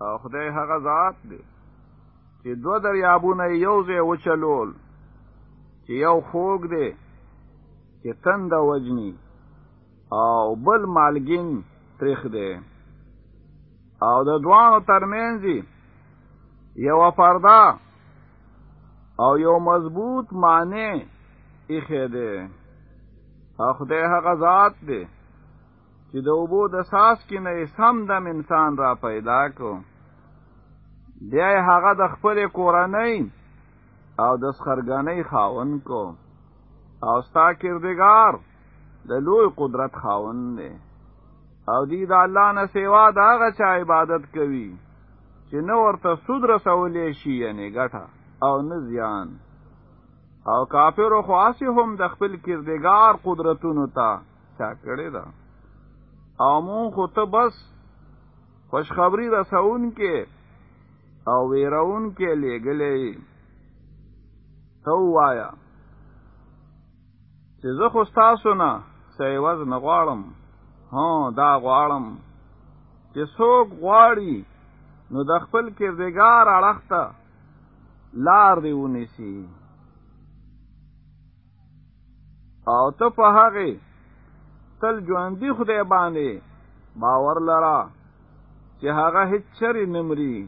او خدای هغه ذات دی. چې دو دریابونه یو ځای وچلول چې یو خوږ دی چې تند وجني او بل مالګین تریخ دی. او د دوانو ترمنځ یو پردا او یو مضبوط مانع ایښې دی. او خدای هغه ذات دی چې د اوبو د څاڅکي نه سم دم انسان را پیدا کو بیا هغه د خپل کورنۍ او د سخرګنۍ خاون کو او ستا کردگار د لوی قدرت خاون دی. او دی د الله نه سیوا دا هغه چا عبادت کوي چې نو ورته سود رسولې شي یعنی ګټه او نه زیان. او کافر خو هم د خپل کردگار قدرتونو ته چا کړی دا او مون خو ته بس خوشخبری رسونکې او ویرونکې لېګلې تو وایا چې زه خو تاسو نه سیواز نه غواړم. ها دا غواړم چې څوک غواړي نو د خپل کردگار اړخ ته لار دی ونیسي. او ته په هغه تل ژوندۍ خدای باندې. باور لرا چې هغه هیڅ چرې نه مري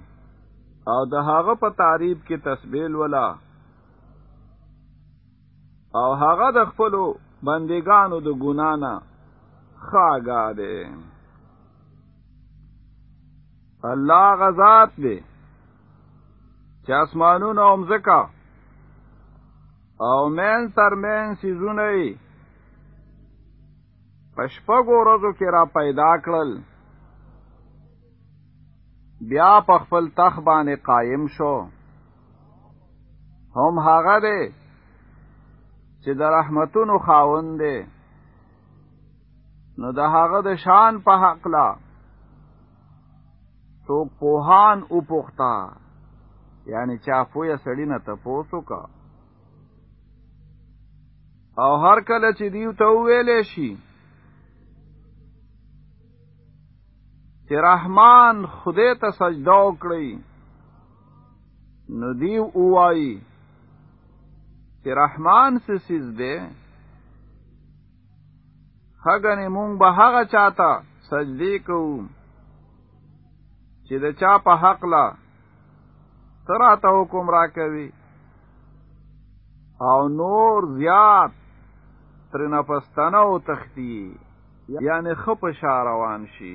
او د هغه په تعریف کې تسبیح وایه او هغه د خپل بندگانو د ګنا نه ښه آګاه ده الله غزاد دی چې اسمانونو او مزکا او مین تر مین سیزونه پشپګو ورځو کې را پیدا کړل. بیا په خپل تخ باندې قائم شو. هم هغه دی چې د رحمتونو خاوند دی. نو د هغه د شان په حق لا تو پوهان او پوختا یعنی چا پویا سړی نه ته پوسو کا او هر کله چې دیو ته ویلې شي چې رحمان خدای ته سجده وکړي نو دیو اوایي چې رحمان سیز دی؟ هغه مونږ به هغه چاته سجدي کوو چې د چا په حق لا تراته حکم را کوي او نور زیات تر نفستانه او تختی یعنی خپ شاروان شي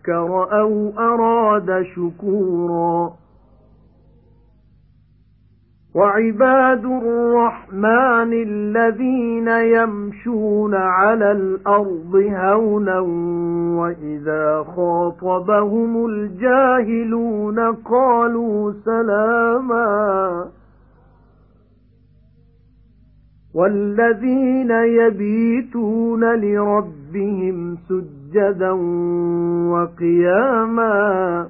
ذَكَّرَ أَوْ أَرَادَ شُكُورًا وَعِبَادُ الرَّحْمَنِ الَّذِينَ يَمْشُونَ عَلَى الْأَرْضِ هَوْنًا وَإِذَا خَاطَبَهُمُ الْجَاهِلُونَ قَالُوا سَلَامًا وَالَّذِينَ يَبِيتُونَ لِرَبِّهِمْ سُجَّدًا وَقِيَامًا.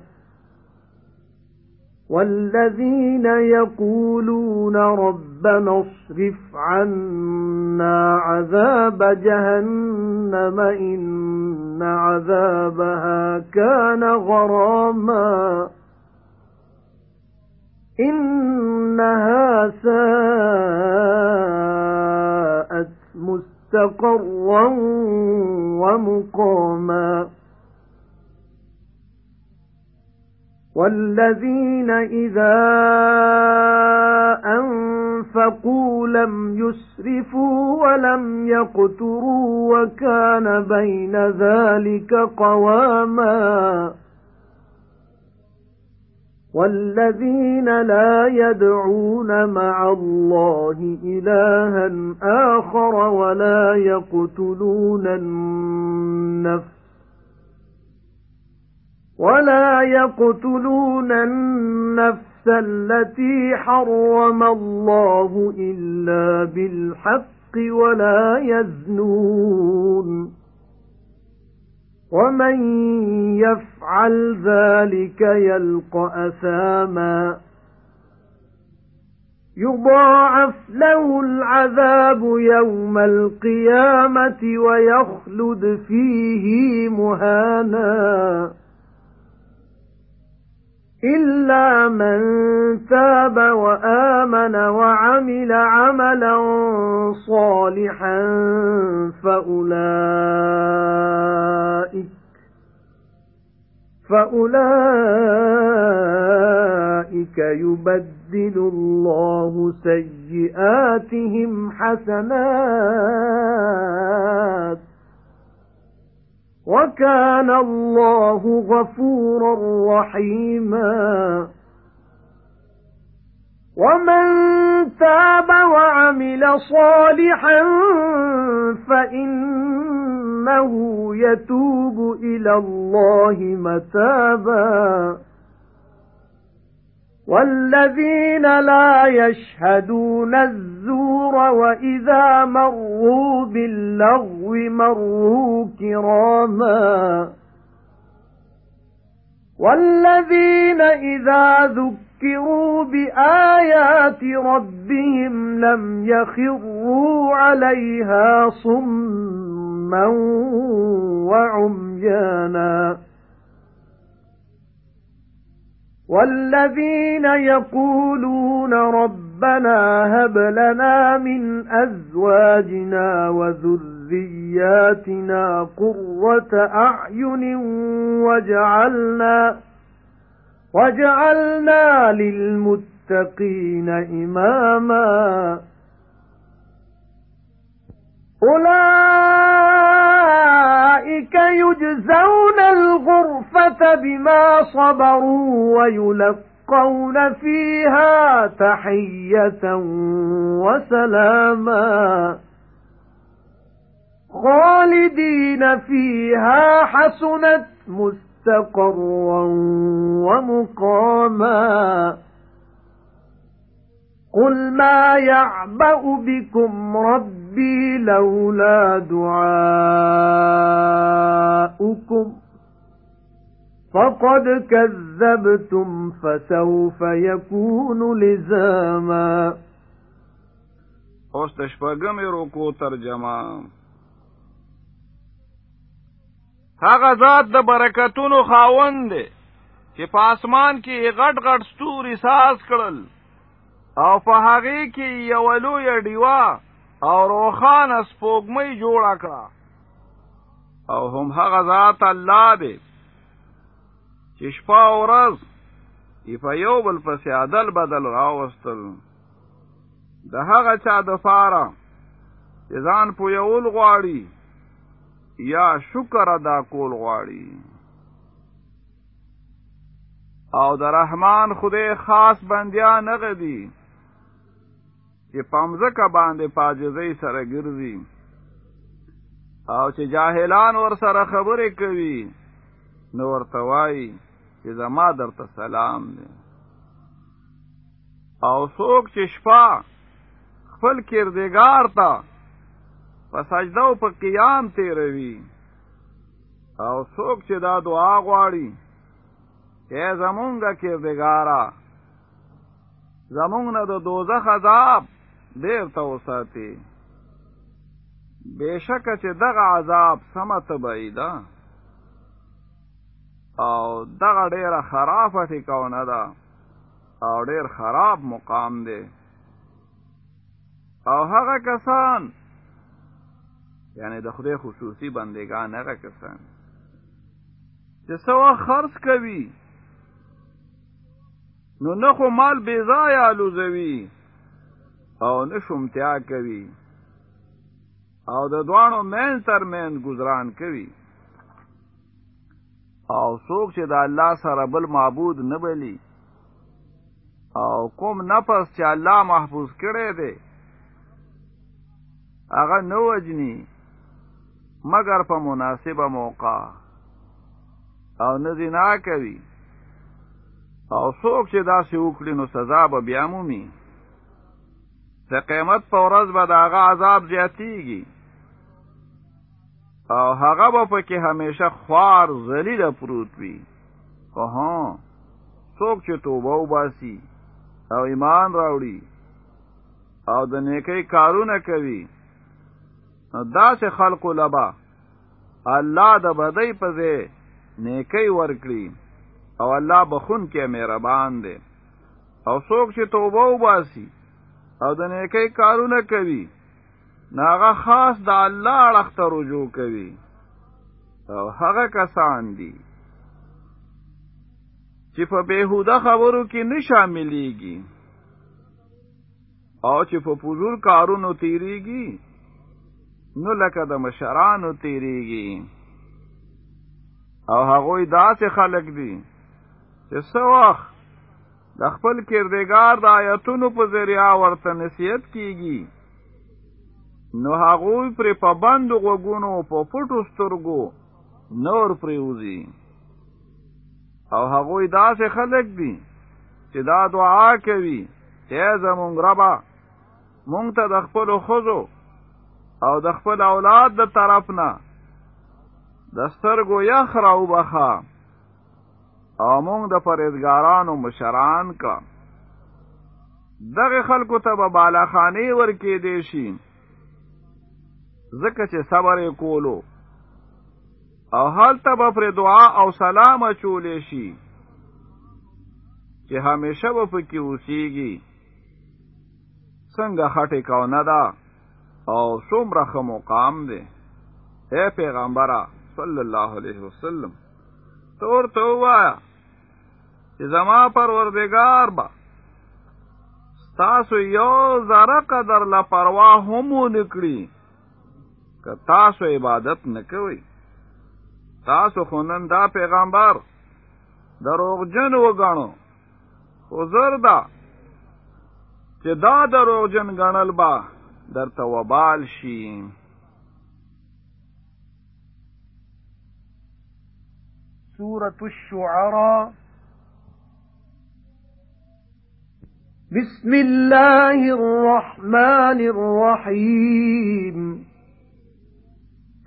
وَالَّذِينَ يَقُولُونَ رَبَّنَا اصْرِفْ عَنَّا عَذَابَ جَهَنَّمَ إِنَّ عَذَابَهَا كَانَ غَرَامًا. إِنَّهَا سَاءَتْ مُسْتَقَرًّا وَمُقَامًا. وَالَّذِينَ إِذَا أَنفَقُوا لَمْ يُسْرِفُوا وَلَمْ يَقْتُرُوا وَكَانَ بَيْنَ ذَلِكَ قَوَامًا. وَالَّذِينَ لَا يَدْعُونَ مَعَ اللَّهِ إِلَٰهًا آخَرَ وَلَا يَقْتُلُونَ النَّفْسَ وَلَا يَقْتُلُونَ النَّفْسَ الَّتِي حَرَّمَ اللَّهُ إِلَّا بِالْحَقِّ وَلَا يَزْنُونَ وَمَن يَفْعَلْ ذَلِكَ يَلْقَ أَثَامًا يُضَاعَفْ لَهُ الْعَذَابُ يَوْمَ الْقِيَامَةِ وَيَخْلُدْ فِيهِ مُهَانًا إِلَّا مَن تَابَ وَآمَنَ وَعَمِلَ عَمَلًا صَالِحًا فَأُولَئِكَ فَأُولَئِكَ يُبَدِّلُ اللَّهُ سَيِّئَاتِهِمْ حَسَنَاتٍ وَكَانَ اللَّهُ غَفُورًا رَّحِيمًا. وَمَن تَابَ وَعَمِلَ صَالِحًا فَإِنَّهُ يَتُوبُ إِلَى اللَّهِ مَتَابًا. وَالَّذِينَ لَا يَشْهَدُونَ الزُّورَ وَإِذَا مَرُّوا بِاللَّغْوِ مَرُّوا كِرَامًا. وَالَّذِينَ إِذَا ذُكِّرُوا بِآيَاتِ رَبِّهِمْ لَمْ يَخِرُّوا عَلَيْهَا صُمًّا وَعُمْيَانًا. وَالَّذِينَ يَقُولُونَ رَبَّنَا هَبْ لَنَا مِنْ أَزْوَاجِنَا وَذُرِّيَّاتِنَا قُرَّةَ أَعْيُنٍ وَاجْعَلْنَا وَاجْعَلْنَا لِلْمُتَّقِينَ إِمَامًا. أُولَئِكَ يُجْزَوْنَ الْغُرْفَةَ بِمَا صَبَرُوا وَيُلَقَّوْنَ فِيهَا تَحِيَّةً وَسَلَامًا. خَالِدِينَ فِيهَا حَسُنَتْ مُسْتَقَرًّا وَمُقَامًا. قُلْ مَا يَعْبَأُ بِكُمْ رَبِّي لَوْلَا دُعَاؤُكُمْ. فَقَدْ كَذَّبْتُمْ فَسَوْفَ يَكُونُ لِزَامًا اوس د شپږمې رکو ترجمه. هغه ذات د برکتونو خاوند دی چې په اسمان کې غټ غټ ستوري ساز کړل او په هغه کې یو لوی ډیوا او روښانه سپوږمۍ جوړ کړه. او هم هغه ذات الله دی چې شپه او ورځ په یو بل پسې عدل بدل راوستل. د هغه چا د فاره چې ځان پویول غواړي یا شکر ادا کول غواړي. او د رحمان خدای خاص بندیان نغدي چې پامزکه باندې پاجزۍ سره ګرځي. او چې جاهلان ور سره خبرې کوي نو ورته وایي چې زما درته سلام دی. او څوک چې شپه خپل کردګار ته په سجده او په قیام تیروي او څوک چې دا دعا غواړي چې زمونږه کردګارا زمونږ نه د دوزخ عذاب دیر ته وساتي بشکه چې دغه عذاب سمه تبعی ده او دغه ډیره خرافه ټیکاونه ده او ډیر خراب مقام دی. او هغه کسان یعنی د خدای خصوصي بندگان هغه کسان چې سوا خرڅ کوي نو نه خو مال بې ځایه لوزوي او نشمتیا کوي او د دوانو مینځ تر مینځ گزاران کوي او څوک چې د الله سره بل معبود نه بلی او کوم نفس چې الله محفوظ کړی دی هغه نو وجني مگر په مناسبه موقع. او نه زنا کوي. او څوک چې داسې وکړي نو سزا به بیا مومي. د قیمت په ورځ به د هغه عذاب زیاتیږي او هغه به پکې همیشه خوار ذلیله پروت وي. خو ها څوک چې توبه وباسي او ایمان راوړي او د نیکی کارونه کوي داسې خلقو لبا الله د بدی په ځای نیکی ورکړي او الله بخون کې مهربان دی. او څوک چې توبه وباسي او د نیکی کارونه کوي ناغه خاص د الله اړخ ته رجوع کوي. او هغه کسان دي چې په بهوده خبرو کې نه شاملېږي. او چې په پوزور کارونو تیریږي نو لکه د مشرانو تیریږي او هغوی داسې خلق دي چې وخت د خپل کردګار د آیتونو په ذریعہ ورته نصیحت کیږي نو هغوی پر پابند غوږونو په پټو سترګو نور پریوزي او هغوی داسې خلک دي چې دا دعا کوي ای زمونږ ربا مونږ ته د خپل خزو او د خپل اولاد د طرف نه د سترګو یخ راو بخا او مونږ د پرېزګارانو مشران کا دغه خلکو ته به بالاخانی ورکې دی شي ځکه چې صبر کولو. او حالته به پر دعا او سلام اچولې شي چې همیشه به پکې اوسېږي. څنګه ښه ټیکانه ده او څومره ښه مقام دی. اے پیغمبره صلی الله علیه وسلم ته ورته وایا چې زما پروردگار با تاسو یو زره قدر لا پروا هم نکړي که تاسو عبادت نکوي تاسو خو نن دا پیغمبر دروغجن وګڼو. خو زر دا چې دا دروغجن ګڼل به درته وبال شي. سورة الشعراء. بسم الله الرحمن الرحيم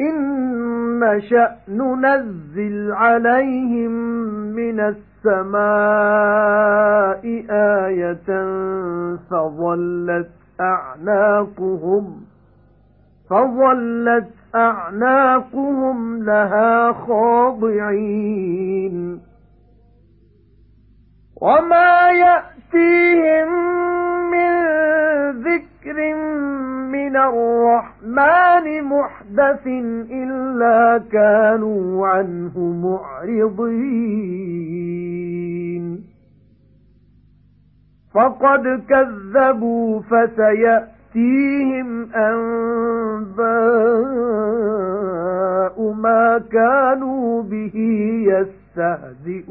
إِن نَّشَأْ نُنَزِّلْ عَلَيْهِم مِّنَ السَّمَاءِ آيَةً فَظَلَّتْ أَعْنَاقُهُمْ فَظَلَّتْ أَعْنَاقُهُمْ لَهَا خَاضِعِينَ وَمَا يَأْتِي يَأْتِيهِم مِّن ذِكْرٍ مِّنَ الرَّحْمَنِ مُحْدَثٍ إِلَّا كَانُوا عَنْهُ مُعْرِضِينَ. فَقَدْ كَذَّبُوا فَسَيَأْتِيهِمْ أَنبَاءُ مَا كَانُوا بِهِ يَسْتَهْزِئُونَ.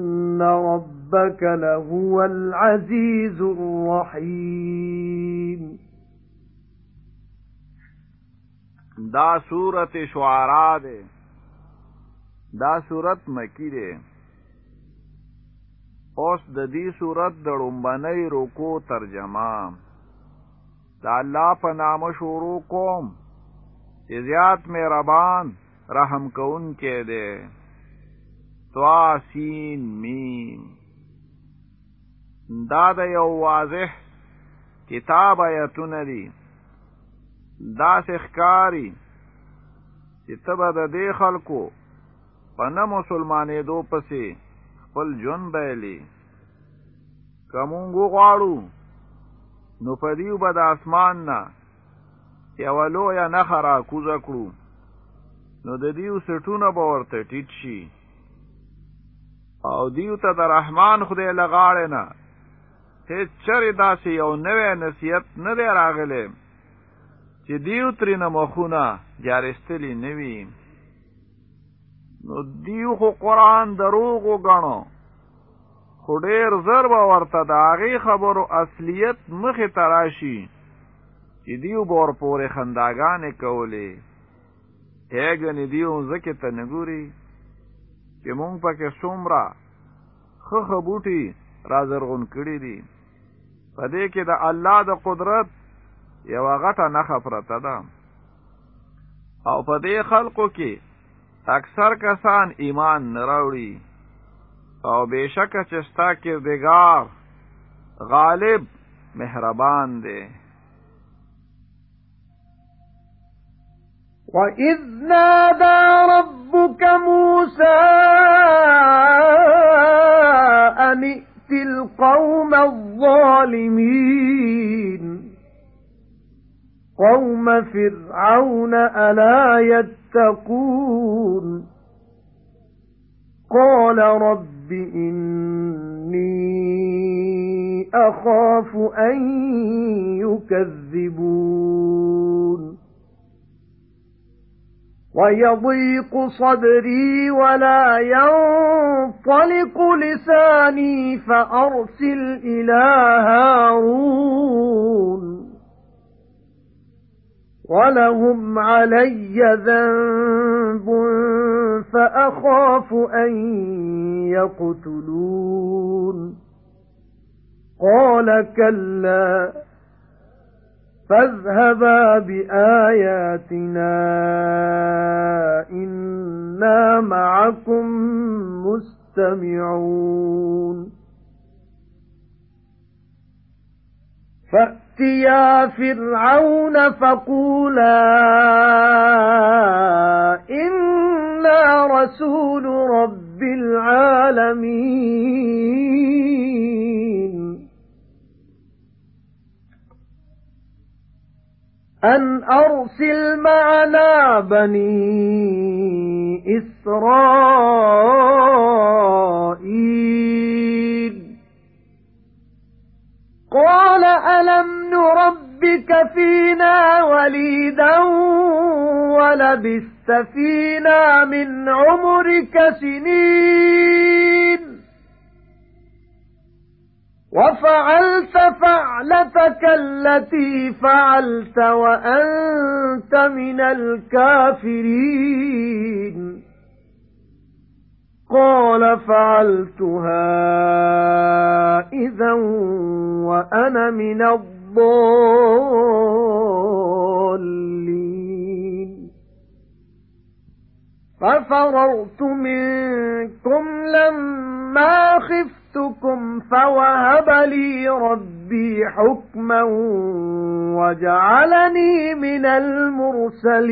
رَبَّكَ لَهُوَ الْعَزِيزُ الرَّحِيمُ. دا سورت شعراء ده دا سورت مکی ده اوس د دې سورت د ړومبنۍ رکو ترجمه. د الله په نامه شروع کوم چې زیات مهربان رحم کون کې دی طا سین میم. دا د یو واضح کتاب آیتونه دي. دا ښکاری چې تبه د دې خلکو په نه مسلمانېدو پسې خپل جون بیلی کومونګو غواړو نو پدیو به د اسمان نه یو لویه نښه را کوزه کړو. نو د دیو سټونه به ورته ټیټ شي او دیو ته د رحمان خدای لغاړې نه. هیڅ چرې داسې یو نوی نصیحت نه دی راغلی چې دیو ترې نه مخونه جارستلی نه وي. نو دیو خو قرآن دروغ وګڼو خو ډیر زر به ورته د هغې خبرو اصلیت مخې ته راشي چې دیو به ورپورې خنداګانې کولې. هیګنې دیو ځکې ته نه ګوري چې مونږ پکې څومره ښه بوټي را زرغون کړي دي. په دې کې د الله د قدرت یوه غټه نښه پرته ده. او په دې خلقو کې اکثر کسان ایمان نه راوړي. او بشک چې ستا کردگار غالب مهربان دی. وَإِذْ نَادَى رَبُّكَ مُوسَى فِرْعَوْنَ أَلَا يَتَّقُونَ قَالَ رَبِّ إِنِّي أَخَافُ أَن يُكَذِّبُونِ وَيَضِيقُ صَدْرِي وَلَا يَنطَلِقُ لِسَانِي فَأَرْسِلْ إِلَى هَارُونَ وَلَهُمْ عَلَيَّ ذَنبٌ فَأَخَافُ أَن يَقْتُلُونِ. قَالَ كَلَّا فَاذْهَبَا بِآيَاتِنَا إِنَّا مَعَكُمْ مُسْتَمِعُونَ. فَأْتِيَا فِرْعَوْنَ فَقُولَا إِنَّا رَسُولُ رَبِّ الْعَالَمِينَ. أَنْ أَرْسِلْ مَعَنَا بَنِي إِسْرَائِيلَ قَالَ أَلَمْ نُرَبِّكَ فِينَا وَلِيدًا وَلَبِثْتَ فِينَا مِنْ عُمُرِكَ سِنِينَ وَفَعَلْتَ فَعْلَتَكَ الَّتِي فَعَلْتَ وَأَنْتَ مِنَ الْكَافِرِينَ قَالَ فَعَلْتُهَا إِذًا وَأَنَا مِنَ الضَّالِّينَ. فَفَرَرْتُ مِنكُمْ لَمَّا خِفْتُكُمْ فَوَهَبَ لِي رَبِّي حُكْمًا وَجَعَلَنِي مِنَ الْمُرْسَلِينَ.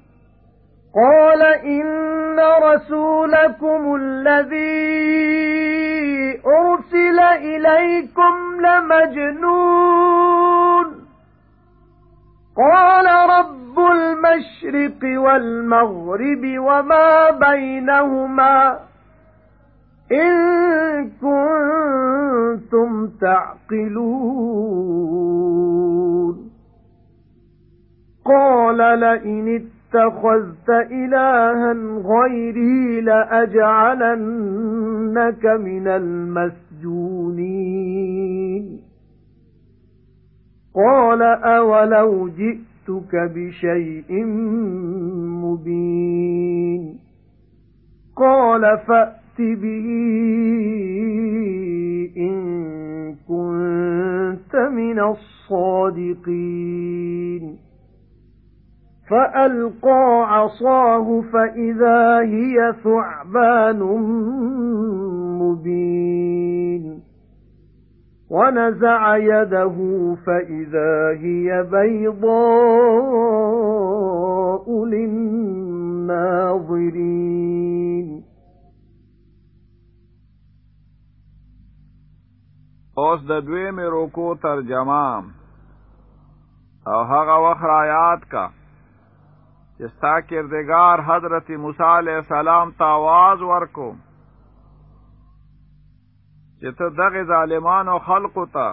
قَالَ إِنَّ رَسُولَكُمُ الَّذِي أُرْسِلَ إِلَيْكُمْ لَمَجْنُونٌ. قَالَ رَبُّ الْمَشْرِقِ وَالْمَغْرِبِ وَمَا بَيْنَهُمَا إِن كُنتُمْ تَعْقِلُونَ. قَالَ لَئِنِ اتَّخَذْتَ إِلَٰهًا غَيْرِي لَأَجْعَلَنَّكَ مِنَ الْمَسْجُونِينَ. قَالَ أَوَلَوْ جِئْتُكَ بِشَيْءٍ مُبِينٍ. قَالَ فَأْتِ بِهِ إِن كُنتَ مِنَ الصَّادِقِينَ. فَأَلْقَى عَصَاهُ فَإِذَا هِيَ ثُعْبَانٌ مُبِينٌ. وَنَزَعَ يَدَهُ فَإِذَا هِيَ بَيْضَاءُ لِلنَّاظِرِينَ. اوس د دویمې روکو ترجمه. أو هغه وخت کا چې ستا کردگار حضرت موسی علیہ السلام ته आवाज ورکو چې ته دغه ظالمانو خلقو ته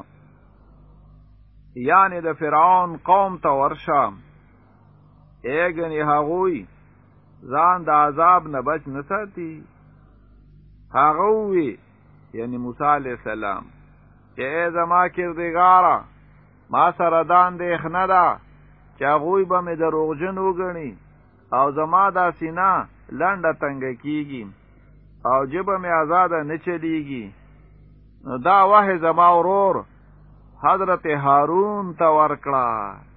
یعنی د فرعون قوم ته ورشه ایګنی هغوی ځان د عذاب نه بچ نه ساتي هغه وی یعنی موسی علیہ السلام چې زما کردګارا ما سره دان د اخنه ده چې هغوی به مې دروغجن وګڼي. او زما دا سینا لنډه تنګه کیږي. او جبه مې آزاده نه چلیږي. دا وحی زما ورور حضرت هارون ته ورکړه.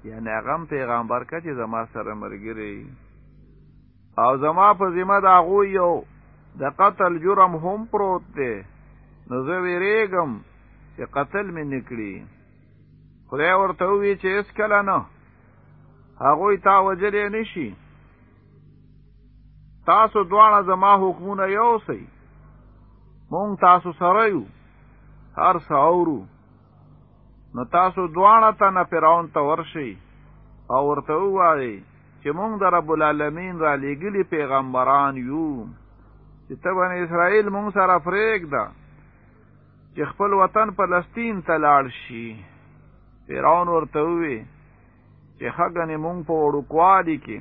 یعنی هغه پیغمبر که چې زما سره مرګري او زما په ذمہ دا غو یو د قتل جرم هم پروت دی. نو زه ویریږم چې قتل مې نکړي خدای ورته وی چې اس کله نه هغه تا وجلې نشي تاسو دواړه زما حکمونه یو سي مونږ تاسو سره یو. هر څاورو نو تاسو دواړه ته نه فرعون ته ورشي او ورته وایي چې مونږ د رب العالمین را لېګلي پیغمبران یو. چې ته بن اسرائیل مونږ سره فریق ده چې خپل وطن فلسطین ته لاړ شي. فرعون ورته وی چې خګنې مونږ په وړوکوالي کې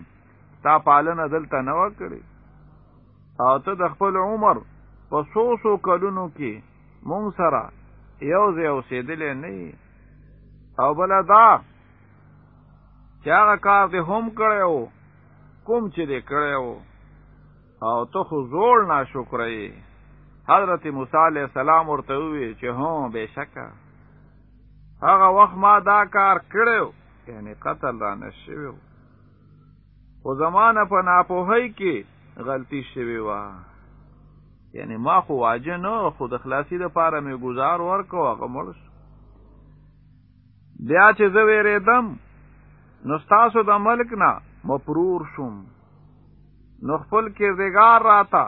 تا پالنه دلته نه وکړي او ته د خپل عمر په سو سو کلونو کې مونږ سره یو ځای اوسېدلې نه او بل دا چې هغه کار دې هم کړو کوم چې دې کړو او ته خو زوړ ناشکرې حضرت موسی علیہ السلام ورته وی چې هو بشکا هغه وخت ما دا کار کړو یعنی قتل را نشوي خو زمانه په ناپوهی کې غلطی شوی و یعنی ما خو واجه نه خو د خلاصي د پاره مې گزار ورکو هغه مړ بیا چې زه ویریدم نو ستاسو د ملک نه مپرور شوم. نو خپل کردگار راتا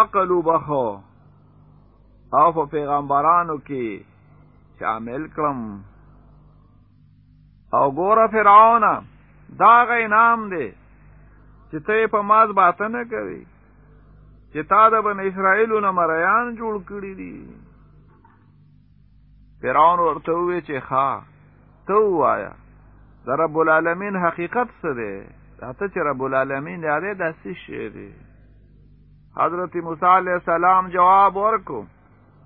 عقل وبخو او په پیغمبرانو کې شامل کړم او ګوره فرعون دا غي نام دی چې ته په ماز باته نه کوي چې تا د بن اسرائیلو نه مریان جوړ کړی دي. فرعون ورته وی چې ښا ته وایا د رب العالمین حقیقت څه دی؟ ته چې رب العالمین دی دا څه شی دی؟ حضرت موسی علیہ السلام جواب ورکو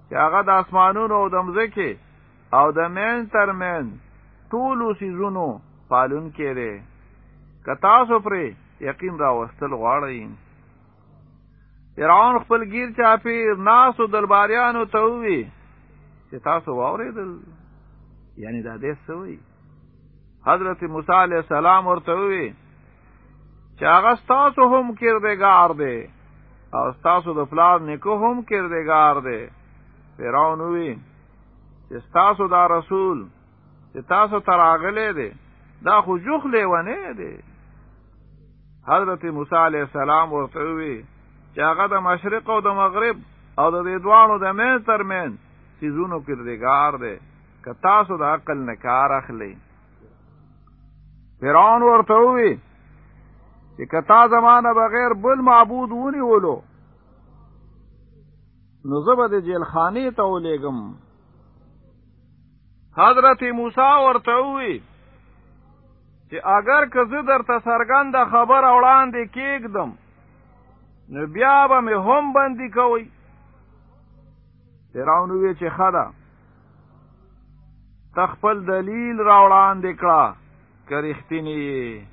چې هغه د اسمانونو او د مځکه او د مین تر مین ټول سيزونو پالون کړي کتا سو پرې یقین را وستل غواړي فرعون خپل گیر چاپی ناسو دلباریانو ته وی چې تاسو واورېدل. یعنی دا دې سوی حضرت موسی علیہ السلام ورته وی چې هغه تاسو هم کړه ګار دی او تاسو د پلار نیکو هم کردگار دی. فرعون وی چې تاسو دا رسول چې تاسو تراغلې دي. دا خو جوخ لیونه دي. حضرت موسی علیہ السلام ورته وی چې هغه د مشرق او د مغرب او د دې دوانو د مین ترمن سيزونو کې رګار دي که تاسو د عقل نه کار اخلي فرعون ورته وی چې کتا زمانه بغیر بل معبود ونی ولو نو زبد جیل خانی ته ولېګم حضرت موسی ورته وی چې اگر که زه درته سرګند خبر وړاندې کېږدم نو بیا به مې هم بندي کوي فرعون وی چې خدا تخپل دلیل را وړاندې کړه کرختنی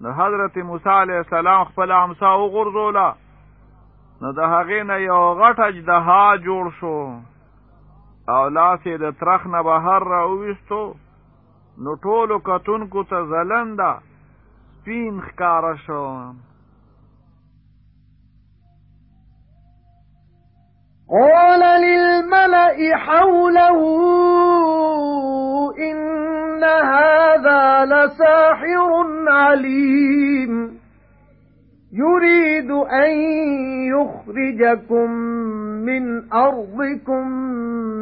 نو حضرت موسی علیہ السلام خپل امسا وغورځولا نو د هغې نه یو غټ اجدها جوړ شو او لاس د ترخ نه بهر راوویستو نو ټولو کتونکو ته زلنده سپین ښکاره شو قال للملأ حوله إن هذا لساحر عليم. يريد أن يخرجكم من أرضكم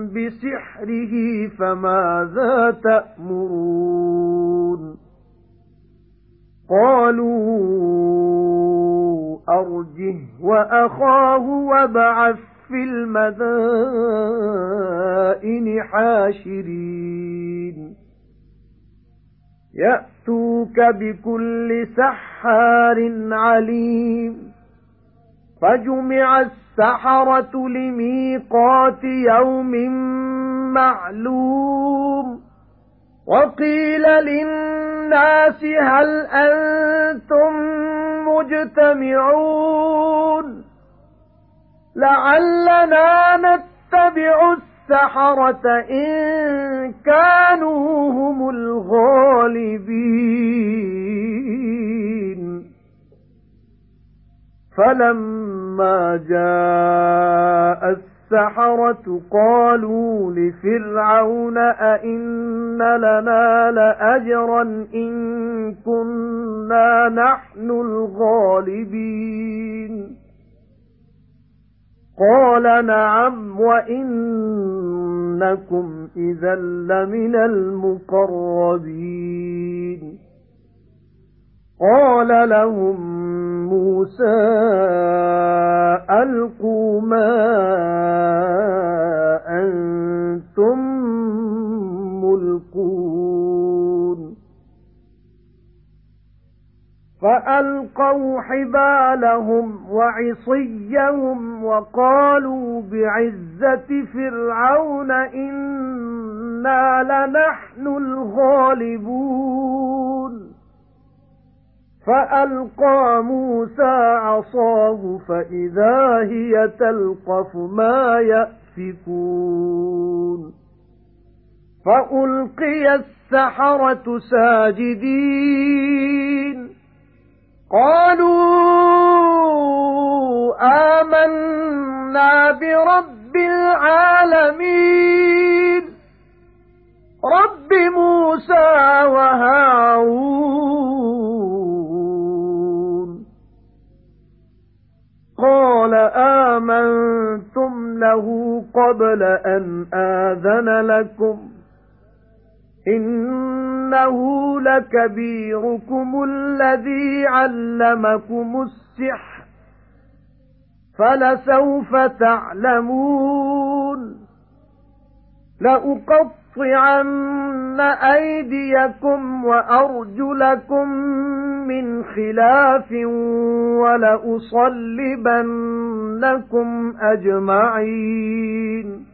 بسحره فماذا تأمرون؟ قالوا أرجه وأخاه وبعث في المدائن حاشرين. يأتوك بكل سحار عليم فجمع السحرة لميقات يوم معلوم وقيل للناس هل أنتم مجتمعون لعلنا نتبع السحرة إن كانوا هم الغالبين. فلما جاء السحرة قالوا لفرعون أئن لنا لأجرا إن كنا نحن الغالبين. قَالَ نَعَمْ وَإِنَّكُمْ إِذًا لَّمِنَ الْمُقَرَّبِينَ. قَالَ لَهُم مُوسَى أَلْقُوا مَا أَنتُم مُّلْقُونَ. فَأَلْقَوْا حِبَالَهُمْ وَعِصِيَّهُمْ وَقَالُوا بِعِزَّةِ فِرْعَوْنَ إِنَّا لَنَحْنُ الْغَالِبُونَ. فَأَلْقَى مُوسَى عَصَاهُ فَإِذَا هِيَ تَلْقَفُ مَا يَأْفِكُونَ. فَأُلْقِيَ السَّحَرَةُ سَاجِدِينَ. قالوا آمنا برب العالمين. رب موسى وهارون. قال آمنتم له قبل أن آذن لكم. إِنَّهُ لَكَبِيرُكُمُ الَّذِي عَلَّمَكُمُ السِّحْرَ فَلَسَوْفَ تَعْلَمُونَ لَأُقَطِّعَنَّ أَيْدِيَكُمْ وَأَرْجُلَكُمْ مِنْ خِلَافٍ وَلَأُصَلِّبَنَّكُمْ أَجْمَعِينَ